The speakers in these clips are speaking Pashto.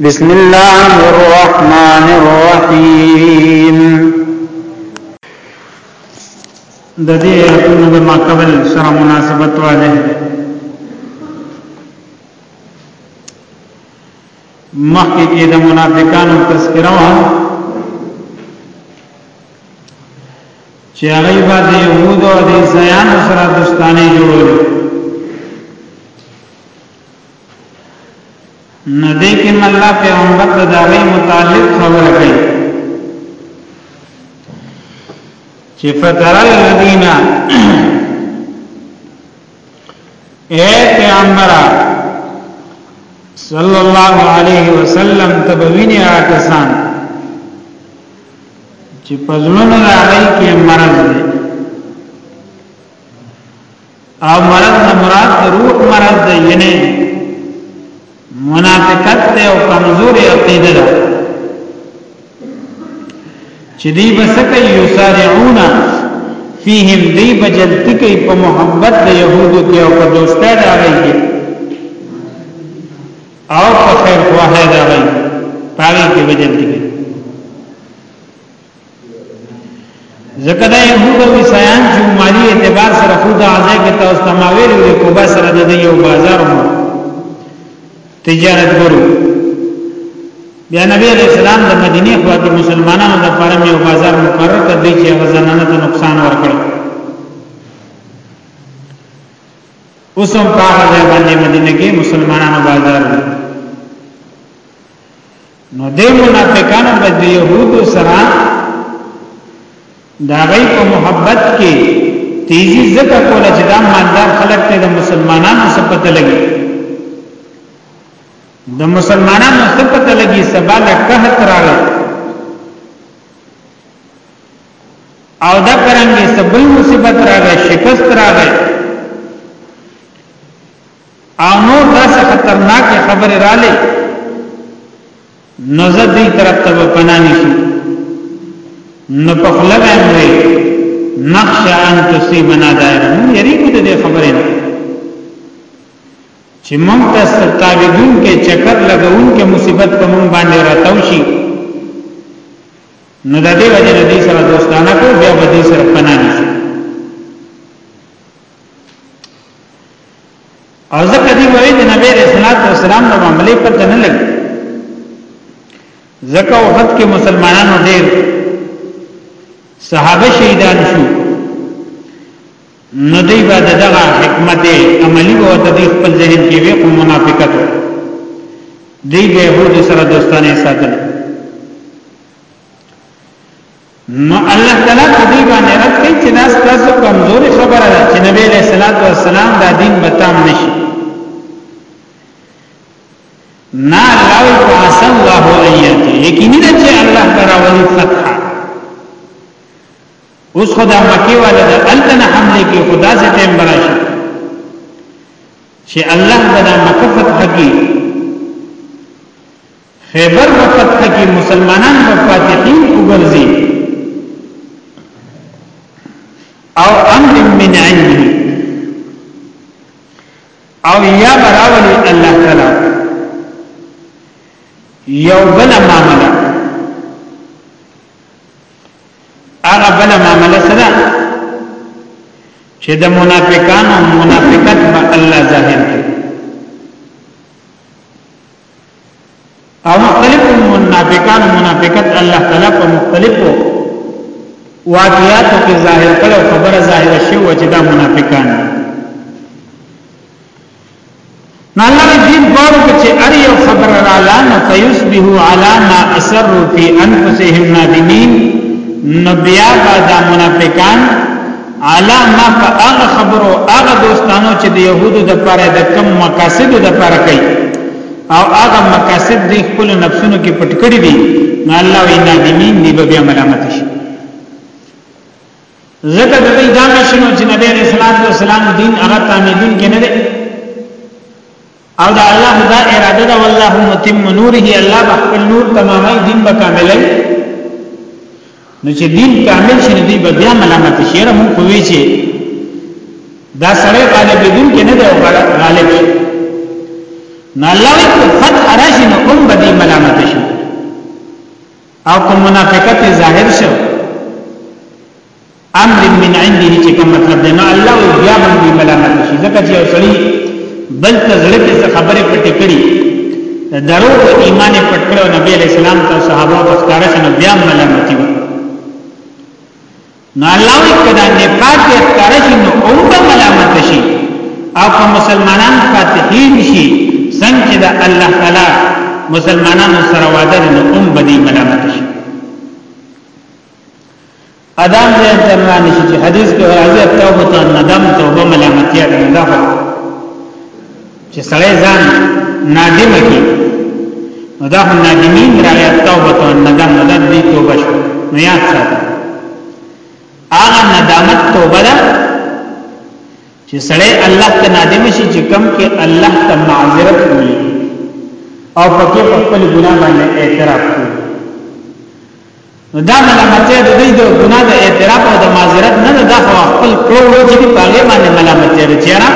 بسم الله الرحمن الرحیم د دې آیتونو د ماقبل سره مناسبت والے مخکې کې د منافقانو تذکرہ و چې هغه به د يهودو او د عیسایانو سره دوستانه جوړول نو دې کې الله پیغمبر ته دا غي متعلق خبره کوي چې فتر الذین اے پیغمبر صلی الله علیه وسلم تبوینه آکسان چې پزړونو راغی کې مرض دی او مرض نه مراد د روح مرض دی یعنی منافقت ته او کمزوري عقیده ده چې دی بسکه یسارعون فیهم دی بجلتی کوي په محبت د يهودو کې او په دوستۍ دا راځي او په خیر خواهه دا راځي پاره کې بجلتی کوي ځکه دا يهود او عیسایان چې مالی اعتبار سره خود اعضای کې تاسو تماویل وي کو با سره د یو بازار مو تجارت ګرو بیا نبی علیہ السلام د مدینه خوا کې مسلمانانو د لپاره یو بازار مقرر کړ دی چې هغه زنانه ته نقصان ورکړ اوسم په هغه ځای باندې مدینه کې مسلمانانو بازار دی نو دې منافقانو به د يهودو سره دا غي په محبت کې تیزی زکه کوله چې دا مالدار خلک ته د مسلمانانو صفته لګي د مسلمانانو صفته لګي سبا له قحط راغله او دا کرانګي سبل مصیبت راغی شکست راغی او نور داسې خطرناکې خبرې رالې نو زه دې طرف ته پناه نشم نو په خپل باندې نقش ان تصيبنا دائره مون یری کو دې خبرې نه چې مونږ ته ستاویدون کې چکر لګون کې مصیبت په مونږ باندې راتاو شي نو د دې وجه دې سره دوستانه کو بیا به دې سره پناه نشي او ځکه دی وایي د نبی رسول الله صلی الله علیه وسلم د معاملې پر تنه لګي ځکه وخت کې مسلمانانو ډېر صحابه شهیدان شو نو دی با دغه حکمت عملی او د دې خپل ذهن کې وي کوم منافقت دی به هو د سره دوستانه ساتل نو الله تعالی په دې باندې رد کوي چې دا ستاسو کمزوري خبره ده چې نبی له صلوات و سلام دا دین به تام نشي نا الله فاس الله ایاتی یقیني ده چې الله تعالی ولي فتح اوس خدا مکی والا د التن حمله کې خدا سے ټیم براشي چې الله تعالی مکه فتح کوي خیبر په فتح کې مسلمانان په فاتحین وګرځي او امر من عنده او یا براولی الله تعالی یو بل معاملہ هغه بل معاملہ سره چې د منافقانو منافقت به الله ظاهر کړي او مختلف منافقان منافقت الله تعالی په مختلفو واقعاتو کې ظاهر کړو خبره ظاهر شي و چې دا منافقان نه الله دې غوړ چې ار یو خبر را لان فیسبه علی ما اثر فی انفسهم نادمین نبیا بعد منافقان اعلی ما په هغه خبرو هغه دوستانو چې د يهودو د پاره د کم مقاصد د پاره کوي او هغه مقاصد د خپل نفسونو کې پټ کړی دي نو الله وی نادمین دی به بیا ملامت شي زکه د دې دا مشنو چې نبی رسول الله صلی الله علیه وسلم دین هغه تعمیدون کې نه دی او دا الله دا اراده دا والله متم نوره الله بخپل نور تمامای دین به کاملای نو چې دین کامل شي دی به بیا ملامت شي را مونږ کوی چې دا سره غالب دین کې نه دی غالب شي نو الله وي فتح راشي نو هم به ملامت شي او کوم منافقت ظاهر شي امر من عنده چې کوم مطلب دی نو الله وی بیا باندې ملامت شي ځکه چې یو سړی بل ته زړه کې څه خبره پټې کړي درو ایمان پټ کړو نبی علیہ السلام ته صحابه او ښکارا شنو بیا ملامت وي نو الله وی کدا نه پاک ښکارا شنو او به ملامت شي او کوم مسلمانان فاتحین شي څنګه دا الله تعالی مسلمانانو سره وعده نه اوم بدی ملامت شي ادم دې ترنا نشي چې حدیث کې راځي توبه ته ندم توبه ملامتیا ده نه ده چې سړی ځان نادم کی نو دا هم نادمین راغی توبه ته ندم نه ده دې توبه شو نو یاد ساته هغه ندامت توبه ده چې سړی الله ته نادم شي چې کم کې الله ته معذرت وي او پکې خپل ګناه باندې اعتراف کوي نو دا ملامتیا د دې د ګناه د اعتراف او د معذرت نه ده دا خو خپل کړو وړو چې په هغه باندې ملامتیا ده چیرې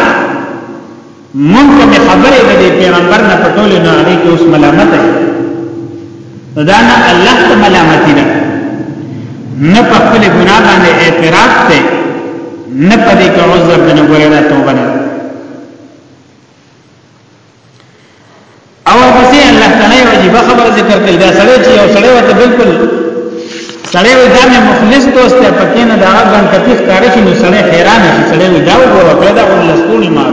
مونږ کوم خبره د دې پیغمبر نه پټول نه هغه کې اوس ملامت ده دا نه الله ته ملامتي ده نه په خپل ګناه باندې اعتراف ته نه په دې کې عذر نه ګورې نه توبه نه او ورپسې الله تعالی یو عجیب خبر ذکر کړي دا سړی چې یو سړی وته بالکل سړی وي دا مې مخلص دوست ته پکې نه دا غن کتی ښکار شي نو سړی حیران شي سړی وي دا وګوره پیدا ولس ټول مار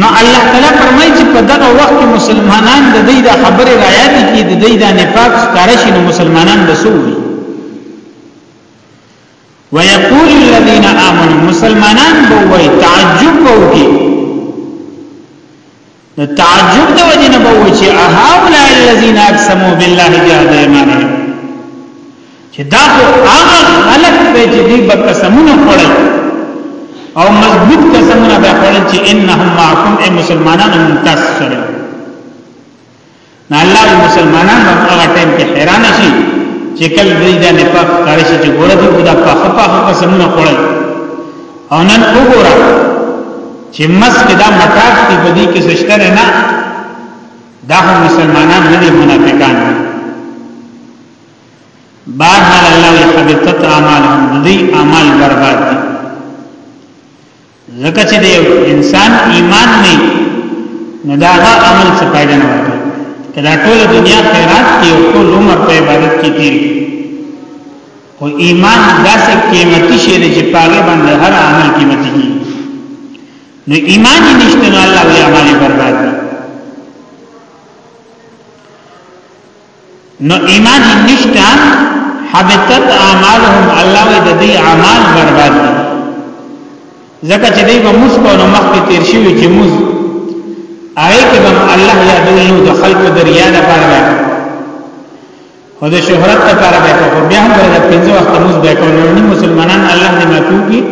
نو الله تعالی فرمایي چې په دغه وخت کې مسلمانان د دې د خبره رایات کې د دې د نفاق ښکار شي نو مسلمانان بسوي ويقول الذين آمنوا مسلمانان بووي تعجب بووي تعجب د وجنه بووي چې اهؤلاء الذين اقسموا بالله جهاد ايمانهم چې دا خو هغه خلق دی چې دوی به قسمونه خوړل او مضبوط قسمونه به خوړل چې انهم معكم اي مسلمانانو متاثر نه الله مسلمانان په هغه ټیم کې حیران شي چې کله دوی دا نه پاک کار شي چې ګوره دې خدا په خپه قسمونه کول او نن وګوره چې مسکه دا مټاف دی په دې کې سشتره نه دا هم مسلمانان نه دي منافقان دي بار حال الله حبطت اعمالهم دي اعمال برباد دي ځکه چې د انسان ایمان نه نو دا هغه عمل څه پیدا نه ورکړي کله ټول دنیا خیرات کې او ټول عمر په عبادت کې تیر او ایمان داسې قیمتي شی دی چې پاګه باندې هر عمل قیمتي کیږي نو ایمان نشته نو الله وی عمل برباد نو ایمان هم نشتا حبتت اعمالهم الله وی د دې اعمال برباد دي ځکه چې دوی به مسکو نو مخکې تیر شوی چې موږ آی کې هم الله یادوي نو د خلکو دریا نه پاره او د شهرت لپاره به کو بیا هم د پنځه وخت موږ به کو نو مسلمانان الله دې معفو کړي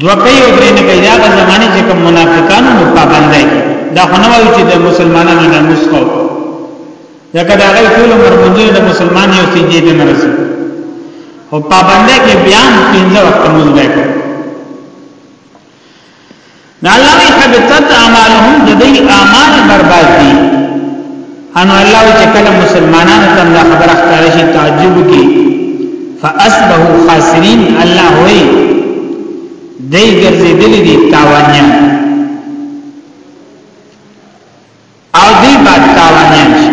دوه کوي او درې نه کوي دا په زمانه چې کوم منافقانو نو پابندای دا خو نه وایي چې د مسلمانانو نه مسخو ځکه دا غي ټول عمر مونږ د مسلمان یو سجدي ته نه رسي او پابندای کې بیا پنځه وخت مونږ دی کو دا الله حبتت اعمالهم د دې اعمال برباد دي ان الله چې کله مسلمانانو ته دا خبره ښکاره شي تعجب کی فاصبحوا خاسرین الله وی دای ګرځیدلی دي تاوانیان او دی با تاوانیان شي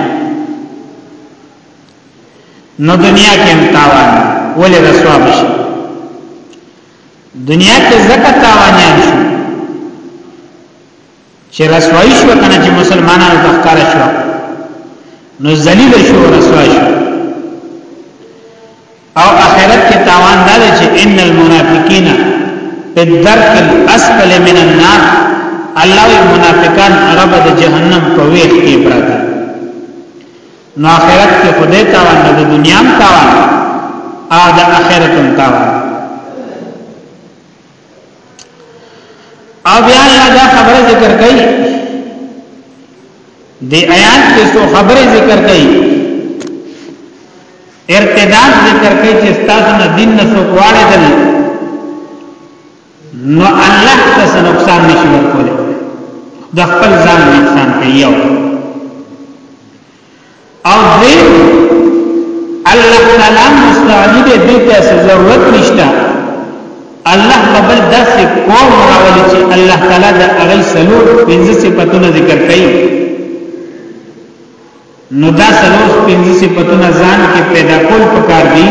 نو دنیا کې هم تاوان ولې رسوا بشي دنیا کې زکه تاوانیان شي چې رسوای شو کنه چې مسلمانانو ته ښکار شو نو ذلیل شو رسوای شو او اخرت کې تاوان دا دی چې ان المنافقین فی الدرک الاسفل من النار الله منافقان رب د جهنم په ویخ کې پراته نو اخرت کې خدای تاوان د دنیا تاوان او د اخرت تاوان او بیا الله دا خبره ذکر کوي دی آیات کې څو خبره ذکر کوي ارتداد ذکر کوي چې تاسو نه دین نه څوک واړه دل نو الله تاسو نقصان نشي ورکولای د خپل ځان نقصان کوي یو او دریم الله تعالی مستعلی دې دې ته ضرورت نشته الله بل داسې قوم راولي چې الله تعالی د هغه سلور پنځه صفاتونه ذکر کړي نو دا سلور پنځه صفاتونه ځان کې پیدا کول پکار دي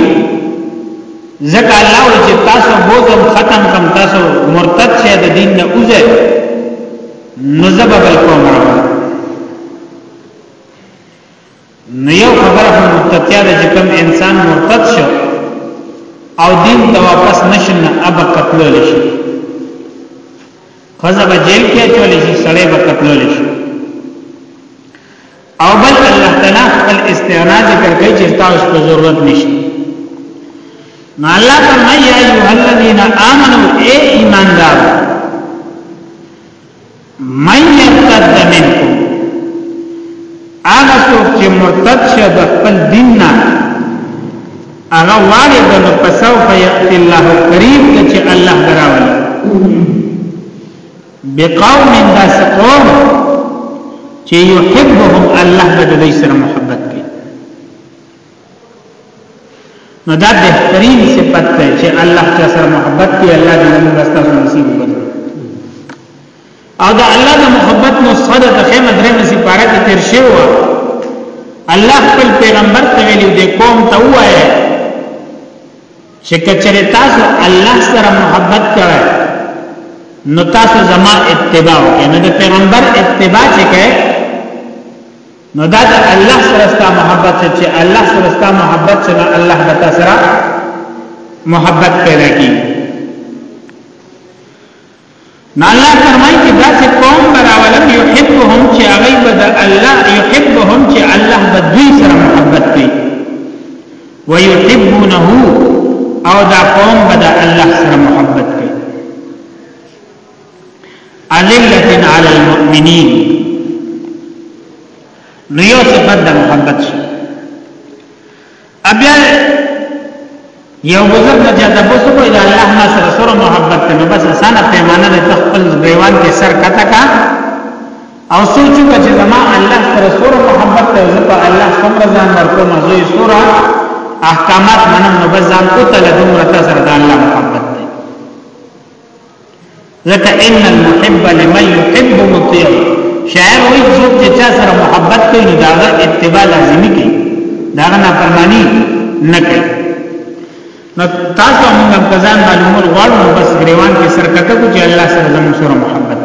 ځکه الله ول چې تاسو بوزم ختم کم تاسو مرتد شه د دین نه اوځه نو زبر القوم راولي نو یو خبر هم مرتدتیا ده چې کوم انسان مرتد شو او دین ته واپس نشن اب قتلول شي خزه به جیل کې چول شي سړی به قتلول شي او بل الله تعالی خپل استعنا ذکر کوي چې تاسو په ضرورت نشته نو الله فرمایي یا ایه الذین آمنو اے ایماندارو من يرتد منكم هغه څوک چې مرتد شه د خپل دین نه هغه والد نو پسو فیأتی الله قریب ته چې الله دراول بقوم داس قوم چې يحبهم الله بدوی سره محبت نو دا بهترین صفت ده چې الله تعالی سره محبت دی الله دې موږ تاسو نصیب وکړي او دا الله د محبت نو صد ته خیمه درې مې سپاره کې تیر شو الله خپل پیغمبر ته ویلي دې قوم ته وایي چې کچره تاسو الله سره محبت کوئ نو تاسو زما اتباع وکړئ نو د پیغمبر اتباع چې کوئ نو دا د الله سره ستا محبت چې الله سره ستا محبت چې الله به تاسو سره محبت پیدا کی نو الله فرمایي چې دا چې قوم براولم يحبهم چې هغه بد الله يحبهم چې الله بد دوی سره محبت کوي ويحبونه او دا قوم بد الله سره محبت عللتن علی المؤمنین نو یو صفت د محبت شو ابیا یو بزرگ نه چې تاسو کوی دا الله نه سره سره محبت ته بس اسانه پیمانه د خپل دیوان کې سر کته کا او سوچو چې زما الله سره سره محبت ته زه په الله څومره ځان ورکوم زه یې سره احکامات منم نو بس ځان کو تل دومره تاسو سره د الله محبت ځکه ان المحب لمن يحب مطيع شاعر وایي څوک چې چا سره محبت کوي نو داغه اتباع لازمي کوي داغه نافرمانی نه کوي نو تاسو موږ هم ځان معلومول غواړو بس غریوان کې سرکته کو چې الله سره زموږ سره محبت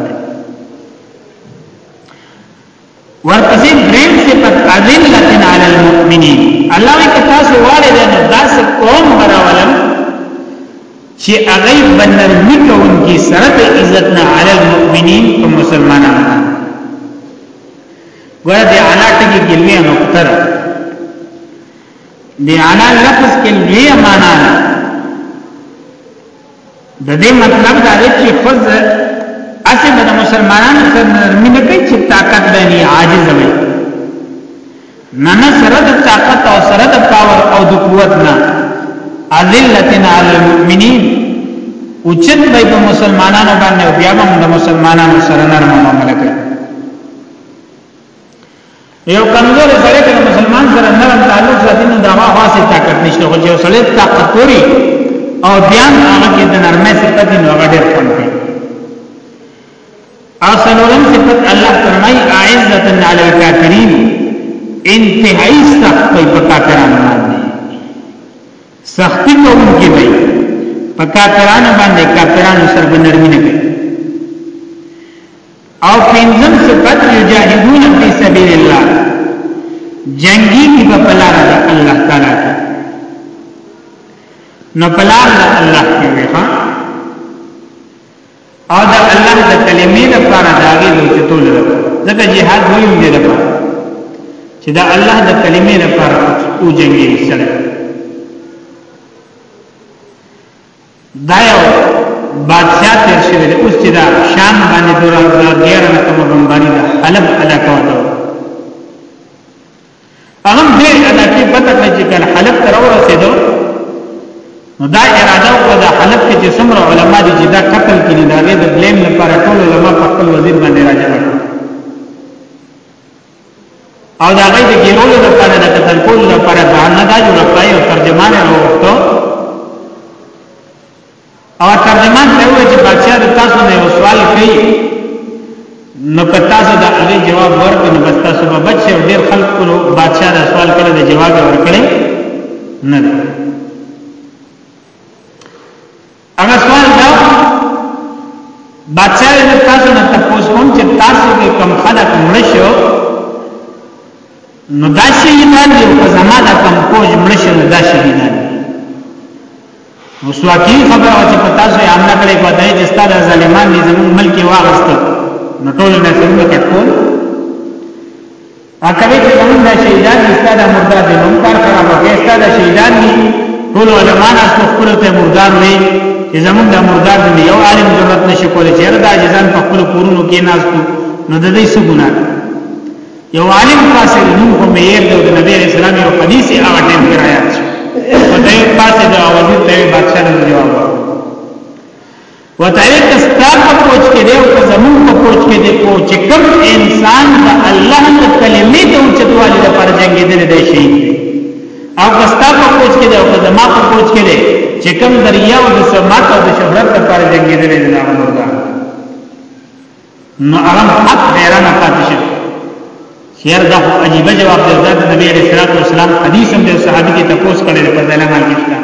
ورپسې دریم صفت اذلت علی المؤمنین الله وی که تاسو واړی ده نو داسې قوم براولم چې هغه بنرمی کوونکی سره د عزت نه علی المؤمنین په مسلمانانو ګوره د اعلی ټکی کې لوی نقطه ده د اعلی لفظ کې لوی معنا ده د دې مطلب دا دی چې خود اسې به د مسلمانانو سره نرمي نه کوي چې طاقت به نه عاجز وي نه نه سره د طاقت او سره د پاور او د قوت نه اذلتنا علی المؤمنین او چې به په مسلمانانو باندې بیا هم د مسلمانانو سره نرمه معاملې کوي یو کمزور سره کې مسلمان سره نرم تعلق ساتي نو دا واسه طاقت نشته خو چې سره طاقت پوری او بیان هغه کې د نرمه صفت نو هغه ډېر خوند کوي اصلورم صفت الله فرمای اعزت علی الکافرین انتهایی سخت په کافرانو باندې سختی کوونکی وي په کافرانو باندې کافرانو سره بنرمینه کوي او پنځم صفت یجاهدون فی سبیل الله جنگی کی په پلار د الله تعالی کی نو پلار د الله کی وی ها او د الله د کلمې د پاره داګه د چتول ځکه jihad ویم دی د پاره چې د الله د کلمې د پاره او جنگی سره دا یو بادشاہ تیر شوی دی اوس چې دا شام باندې 2011 نه کومه بمباری ده حلب علاقه وته هغه دې علاقه پته کړی چې کله حلب تر ورسېدو نو دا اراده وکړه د حلب کې چې څومره علما دي چې دا قتل کړي دا غي د بلیم لپاره ټول علما په خپل وزیر باندې راځي او دا غي د ګیرولو لپاره د قتل کولو لپاره بهانه دا جوړ کړی او ترجمان یې وغوښتو او ترجمان ته وایي چې بادشاہ د تاسو نه یو سوال کوي نو که تاسو دا هغه جواب ورکړئ نو تاسو به بچ او ډیر خلک کولو بادشاہ دا سوال کړی د جواب ورکړي نه هغه سوال دا بادشاہ یې تاسو نه تاسو کوم چې تاسو کې کم خلک مړ شو نو دا شهیدان دي په زما دا کم کوج مړ شو نو دا شهیدان دي مسواکی خبره او چې په تاسو یې حمله کړې په دای چې ستاره ظالمان دي زموږ ملک واغسته نو ټول نه څنګه کټول اکوي چې زمونږ دا شهیدان دي ستا دا مردار دي نوم کار خراب وکړي ستا دا شهیدان دي ټول علما ناس په خپل ته مردار وي چې زمونږ دا مردار دي یو عالم ضرورت نشي کولای چې دا جزان په خپل کورونو کې ناس دي نو د دې څه ګناه یو عالم پاسه نوم په مېر د نبی رسول الله یو حدیث یې هغه ټیم کې راځي په دې پاسه د اوازې ته بادشاہ جواب وتعالی که ستا په پوچ کې دی او که زمون په پوچ کې دی کو چې کوم انسان د الله د کلمې ته اوچتوالي د پر جنگېدل دی شي او که ستا په پوچ کې دی او که زما په پوچ کې دی چې کوم دریا او د سماعت او د شهرت د پر جنگېدل دی نه مردا نو هغه حق حیران پاتې شي خیر دا خو عجیب جواب دی دا نبی علیہ الصلوۃ والسلام حدیث هم د صحابي کې تپوس کړی په ځلې باندې شته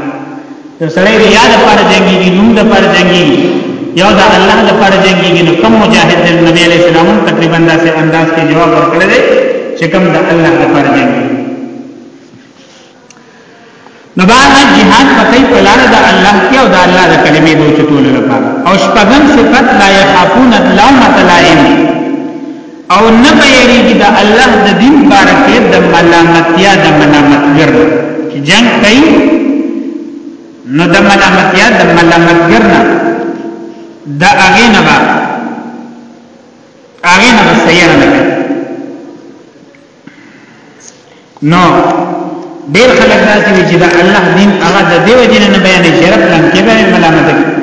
یو سړی ریا د پاره جنگي نوم د پاره جنگي یو دا الله د پاره جنگي نو کوم مجاهد د نبی علیہ السلام تقریبا داسې انداز کې جواب ورکړی چې کوم د الله د پاره جنگي نو بارحال جهاد پکې په لار د الله کې او د الله د کلمې د چتولو لپاره او شپږم صفت لا يخافون لومة لائم او نه بېریږي د الله د دین باره کې د ملامتیا د ملامتګر چې جنگ کوي نو د ملامتیا د ملامتګر نه د هغه نه هغه نه سیاره نه کوي نو ډیر خلک داسې وي چې دا الله دین هغه د دیو جن نه بیان یې شرف لن کې به ملامت کوي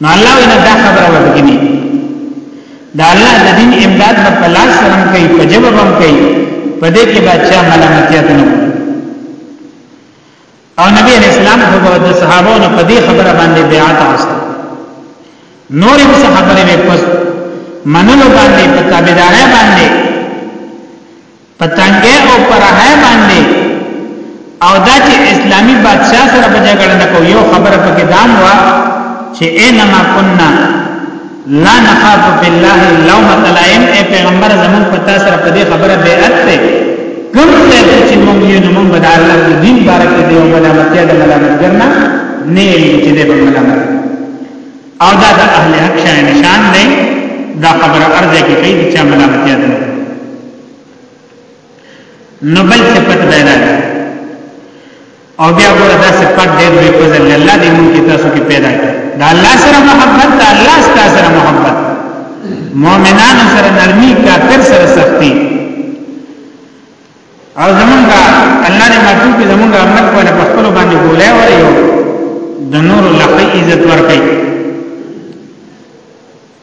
نو الله وینا دا خبره وکړي دا الله د دین امداد په پلاس سره کوي په جواب هم کوي په دې کې بچا ملامتیا ته نه او نبی علیہ السلام خو د صحابو نه په دې خبره باندې بیعت واست نور هم صحابه به پس منلو باندې په تابعداري باندې پتنګه او پرهای باندې او دا چې اسلامی بادشاہ سره په جګړه نه کو یو خبره پکې دام وا چې انما كنا لا نخاف فی الله لومۃ لائم اے پیغمبر زمون په تاسو سره په دې خبره بیعت ته کوم څه چې مونږ یې نو مونږ به الله په دین بارک دې او ملامتیا د ملامتګر نه نه یې چې دې به ملامت او دا د اهل حق شای نشان دی دا خبره ارزه کې کوي چې ملامتیا ده نو بل صفت پیدا کړ او بیا ګوره دا صفت ډېر لوی فضل الله دې موږ تاسو کې پیدا کړ دا الله سره محبت دا الله سره محبت مؤمنان سره نرمي کافر سره سختي او زمونږه الله دې ماتو کې زمونږه امت په خپل باندې ګولای وایو د نور لخی عزت ورکړي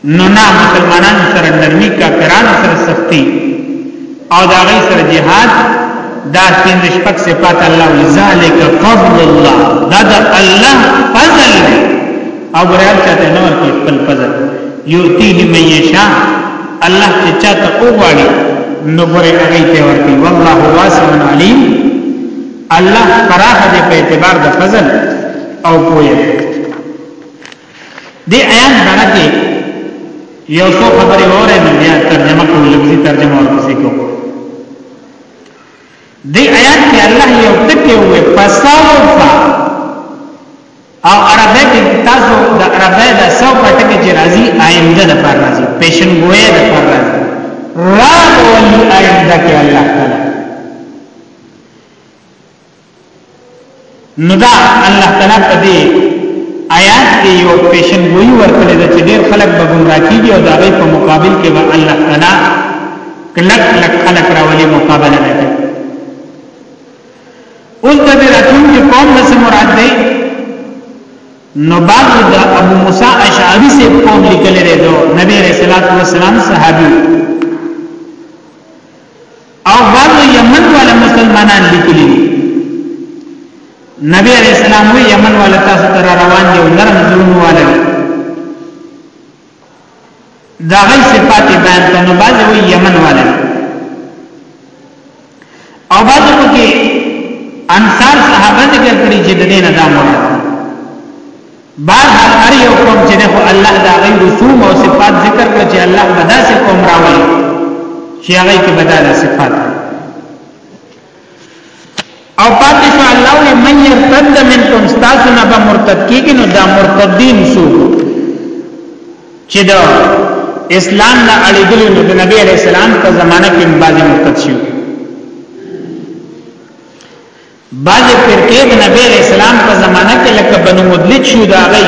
نو نه مسلمانان سره نرمي کافرانو سره سختی او دا غي سره جهاد دا پنځه شپږ صفات الله ذالک فضل الله دا د الله فضل دی او ګرام چاته نور کې خپل فضل یوتیه من یشا الله چې چاته وغواړي نو ګره هغه ته ورتي والله واسع علیم الله فراخ دې په اعتبار د فضل او پوهه دې آیات باره کې یو څو خبرې وره نه بیا ترجمه کوو لفظي ترجمه ورپسې کوو دې آیات کې الله یو ټکی وې فسوفا او عربی کې تاسو د عربی د سو پټکې چې راځي آینده د پر راځي پیشن ګوې د پر راځي را ولي آینده کې الله تعالی نو دا الله تعالی په دې آیات کې یو پیشن ګوئی ورکړي دا چې ډېر خلک به ګمرا کیږي او دا غي په مقابل کې به الله تعالی کلک کلک خلک راولي مقابله نه کوي اوس د راتلون کې قوم نه مراد دی نو بعد د ابو موسی اشعری سے قوم لیکل لري دو نبی رسول الله صلی الله علیه وسلم صحابي او بعضو یمن والا مسلمانان لیکلی دی نبی علیہ السلام وی یمن والا تاسو تر روان دی او نرم زلون والا دی دا غی صفات بیان کنو بعض وی یمن والا دی او بعض پکی انصار صحابه ذکر کری جددین دا مراد بهرحال هر یو قوم چې نه الله دا غي رسوم او صفات ذکر کړ چې الله بدا سي قوم راوړي چې هغه کې بدا د صفات او پاتې شو الله وي من يرتد منكم تاسو نه به مرتد کیږي نو دا مرتدین سو چې دا اسلام نه اړېدل نو د نبی عليه السلام په زمانه کې بعضي مرتد شي بعضې فرقې د نبی علیه السلام په زمانه کې لکه بنو مدلج شو د هغوی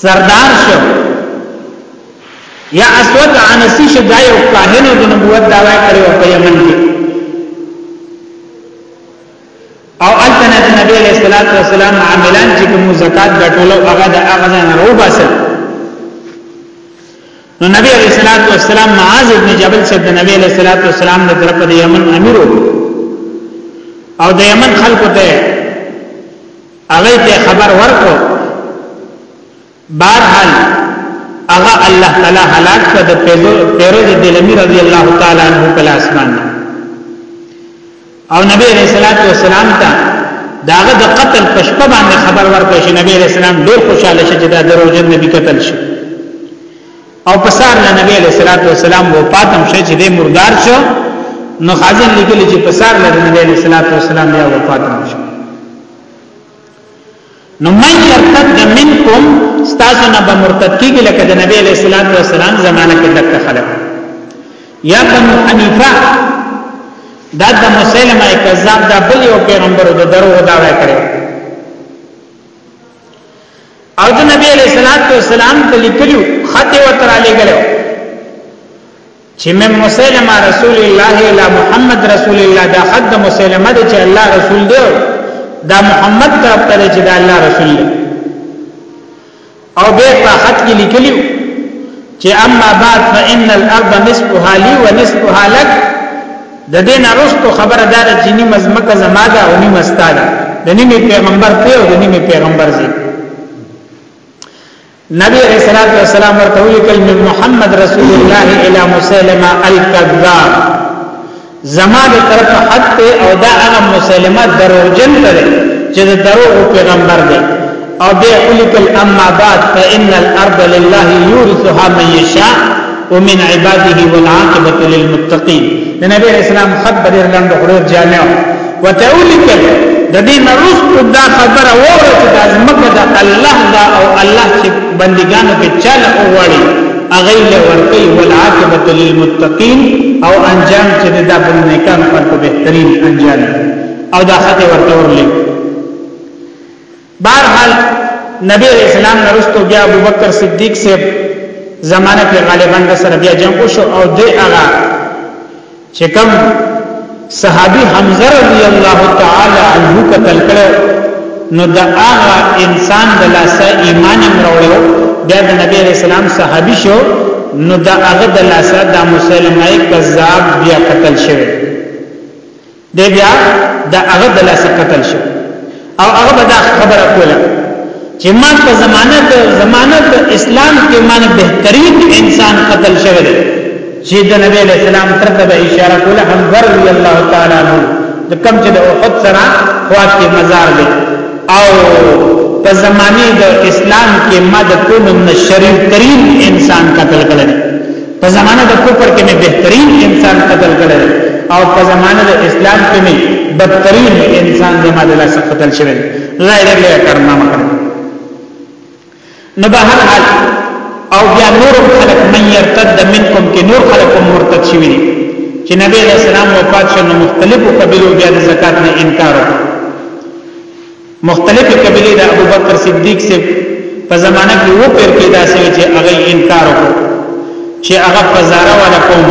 سردار شو یا اسود عنسی شو دا یو کاهن او د نبوت دعوی کړی او په یمن کې او التنه د نبی علیه السلام عاملان چې کوم زکات ګټولو هغه د هغه نه روباسل نو نبی علیہ الصلوۃ والسلام معاذ ابن جبل سے د نبی علیہ الصلوۃ والسلام د طرف د یمن امیر او د یمن خلکو ته هغه ته خبر ورکو بهرحال هغه الله تعالی هلاک کړ د پیرو د دلمی رضی الله تعالی عنہ په لاس باندې او نبی علیہ الصلوۃ والسلام ته داغه د قتل پښپا باندې خبر ورکړ چې نبی علیہ السلام ډیر خوشاله شي چې دا دروژن نبی قتل شي او پسار له نبی علیہ الصلوۃ والسلام وفات هم شي چې د مردار شو نو خازن لیکل چې پسار له نبی علیہ الصلوۃ والسلام بیا وفات هم شي نو من يرتد منکم تاسو نه به مرتد کیږي لکه د نبی علیہ الصلوۃ والسلام زمانہ کې دغه خلک یا بنو حنیفه دا د مسلمه کذاب دا بل یو پیغمبر د درو دعوی کړو او د نبی علیہ الصلوۃ والسلام په لیکلو خط ورته را لګلو چې من مسلمه رسول الله الا محمد رسول الله دا خط د مسلمه دی چې الله رسول دی دا محمد طرف ته چې دا الله رسول دی او به په خط کې لیکلی چې اما بعد فان الارض نصفها لي ونصفها لك د دین ارستو خبره دار چې نیمه زمکه زما ده او نیمه ستاده د نیمه پیغمبر ته او د نیمه پیغمبر زی نبی علیہ الصلوۃ والسلام ورته ولیکل من محمد رسول الله الی مسلمه الکذاب زما د طرف حق ته او دا هغه مسلمه دروغجن کړي چې د دروغ پیغمبر دی او بیا ولیکل اما بعد فان الارض لله یورثها من یشاء ومن عباده والعاقبه للمتقين د نبی اسلام خط په ډیر لاندې خورو جامع وتعلق د دې نرست دا خبره وره چې د ازمکه د الله دا او الله چې بندګانو کې چل اوړي اغه له ورکی والعاقبه للمتقين او انجام چې دا بندګان پر بهترین انجام او دا خط ورته ورلې بهرحال نبی علیہ السلام نرستو بیا ابوبکر صدیق صاحب زمانه کې غالبا د سره بیا جنگ وشو او د هغه چې کوم صحابي حمزه رضی الله تعالی عنہ قتل کړو نو دا هغه انسان د لاسه ایمان امرولو بیا د نبی علیہ السلام صحابي شو نو دا هغه د لاسه د مسلمانای کذاب بیا قتل شوی دی بیا د هغه د لاسه قتل شو او هغه به دا خبره کوله چې ما په زمانه د زمانه د اسلام کې ما نه بهترین انسان قتل شوی دی چې د نبی له سلام تر ته به اشاره کوله هم ور رضی الله تعالی عنہ د کم چې د احد سره خواش کې مزار دی او په زمانه د اسلام کې ما د ټول شریف ترین انسان قتل کړی په زمانه د کفر کې مې بهترین انسان قتل کړی او په زمانه د اسلام کې مې بدترین انسان زما د لاس قتل شوی ظاهر له کارنامه کړی نو به هر حال او بیا نور خلق من يرتد منکم کې نور خلق مرتد شوی دي چې نبی علیہ السلام وفات شو نو مختلفو قبیلو بیا د زکات نه انکار وکړ مختلفې قبیلې د ابوبکر صدیق سیب په زمانه کې وو پیر کې داسې چې هغه انکار وکړ چې هغه فزاره ولا قوم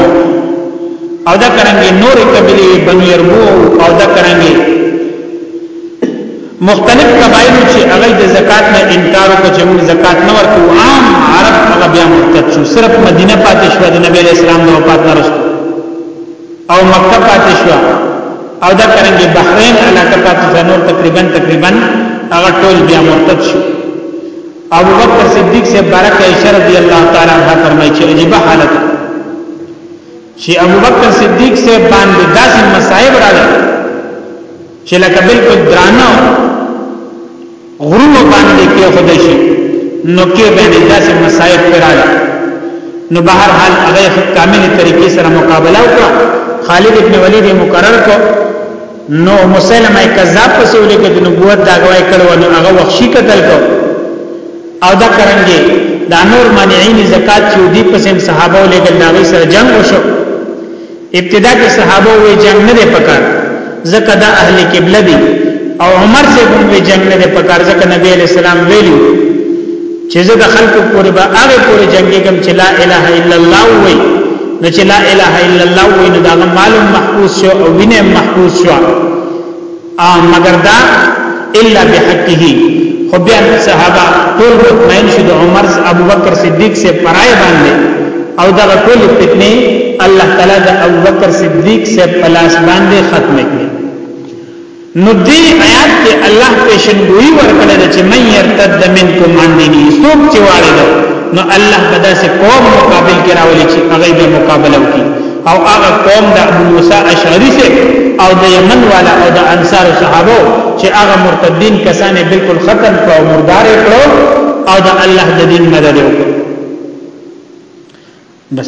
او دا کرانګي نور قبیلې بنو يربو او دا کرانګي مختلف قبایل چې هغه د زکات نه انکار وکړ چې موږ زکات نه ورکو عام عرب هغه بیا مرتد شو صرف مدینه پاتې شو د نبی اسلام د وفات نه وروسته او مکه پاتې شو او دا کرنګي بحرین علاقه پاتې شو نور تقریبا تقریبا هغه ټول بیا مرتد شو ابو بکر صدیق سے بارک عائشہ رضی اللہ تعالی عنہ فرمایي چې عجیب حالت چې ابو بکر صدیق سے باندې داسې مصائب راغلي چې لکه بالکل درانه غرونو باندې کې خدای شي نو کې باندې داسې مصائب پراله نو به هر حال هغه کامل طریقې سره مقابله وکړه خالد ابن ولید مقرر کو نو مسلمه کذاب پسې ولګې د نبوت دا غوای کړو نو هغه وحشي قتل کو او دا کرنګي دا نور مانعين زکات چې دی پسې صحابه ولګل دا غي سره جنگ وشو ابتدا کې صحابه وې جنگ نه دی پکار ځکه دا اهل قبله دي او عمر سے هم وې جنگ نه دی پکار ځکه نبی علیہ السلام ویلو چې زه د خلکو پورې به هغه پورې جنگي کوم چې لا اله الا الله وې نو چې لا اله الا الله وې نو دا معلوم محفوظ شو او وینه محفوظ شو مگر دا الا بحقه خو بیا صحابه ټول مطمئن شو د عمر ابو بکر صدیق سے پرای باندې او دا ټول فتنه الله تعالی د ابو بکر صدیق سے پلاس باندې ختمه کړې نو دې آیات کې الله پیشنګوئی ورکړل چې من يرتد منکم عن دینه څوک چې واړه نو الله بدا سے قوم مقابل کراولي چې هغه به مقابله وکړي او هغه قوم د ابو موسی اشعری سه او د یمن والا او د انصار صحابه چې هغه مرتدین کسانې بالکل ختم کړو مردار کړو او د الله د دین مدد وکړو بس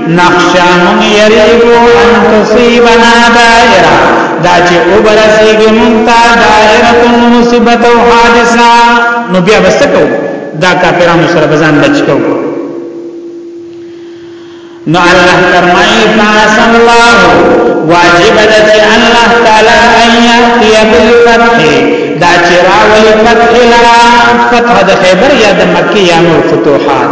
نخشا من یریبو ان تصیبنا دائرہ دا چې وبرسیږي مونږ ته دائرة مصیبت او حادثه نو بیا وسکو دا کافرانو سره بزان بچو نو الله فرمایي فاس الله واجب ده چې الله تعالی ان یاتی بالفتح دا چې راول فتح لرا فتح د خیبر یا د مکی یا نور فتوحات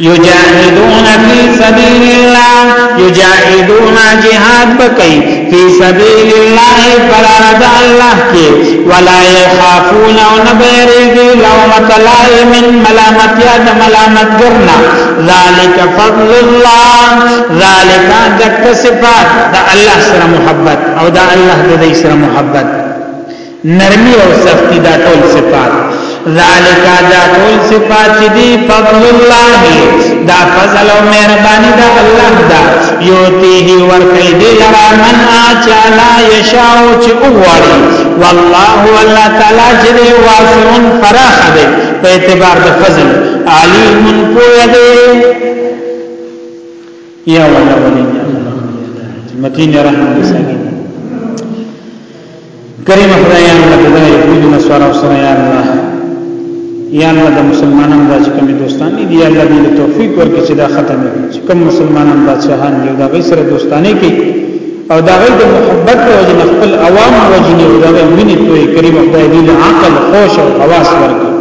یجاهدون فی سبیل الله یجاهدون جهاد بکی فی سبیل الله فرارد الله کی ولا یخافون او نبیریگی لومت لائم ملامت یاد ملامت گرنا ذالک فضل الله ذالک دک صفات دا اللہ سر محبت او دا اللہ دا دی سر محبت نرمی او سختی دا ټول صفات ذالک دا ټول صفات چې دی فضل الله دا فضل او مهرباني دا الله دا یوتیه ورکی دی لرا من آچا لا یشاو چې اوغواړي والله والله تعالی چې دی واسعون فراخ دی په اعتبار د فضل علیم پویا دی یا ولا ولی یا خلق متین رحم مساکین کریم خدای یا الله دغه یهود نصارا سره یا الله یا الله د مسلمانانو د چې کوم دوستانی دی یا الله دې توفیق ورکړي چې دا ختم شي کوم مسلمانان بادشاہان دی دا غي سره دوستانی کوي او دا غي د محبت او د خپل عوام او د دغه مینې توي کریم خدای دې عقل خوش او حواس ورکړي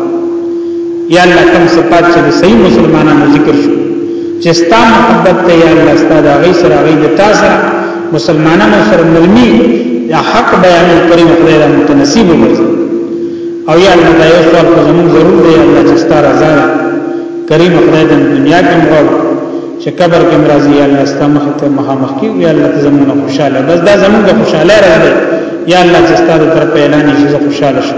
یا الله کوم صفات چې صحیح مسلمانانو ذکر شو چې ستا محبت ته یا الله ستا د غي سره غي د تا سره مسلمانانو سره نرمي یا حق بیان کریم خدای را متنصیب وګرځي او یا الله دا یو سوال په زمون ضرور دی الله چې ستا رضا کریم خدای د دنیا کې مغول چې قبر کې مرضی یا الله ستا مخ ته مخامخ کی یا الله ته زمون خوشاله بس دا زمون خوشاله راځي یا الله چې ستا د طرف اعلان شي خوشاله شي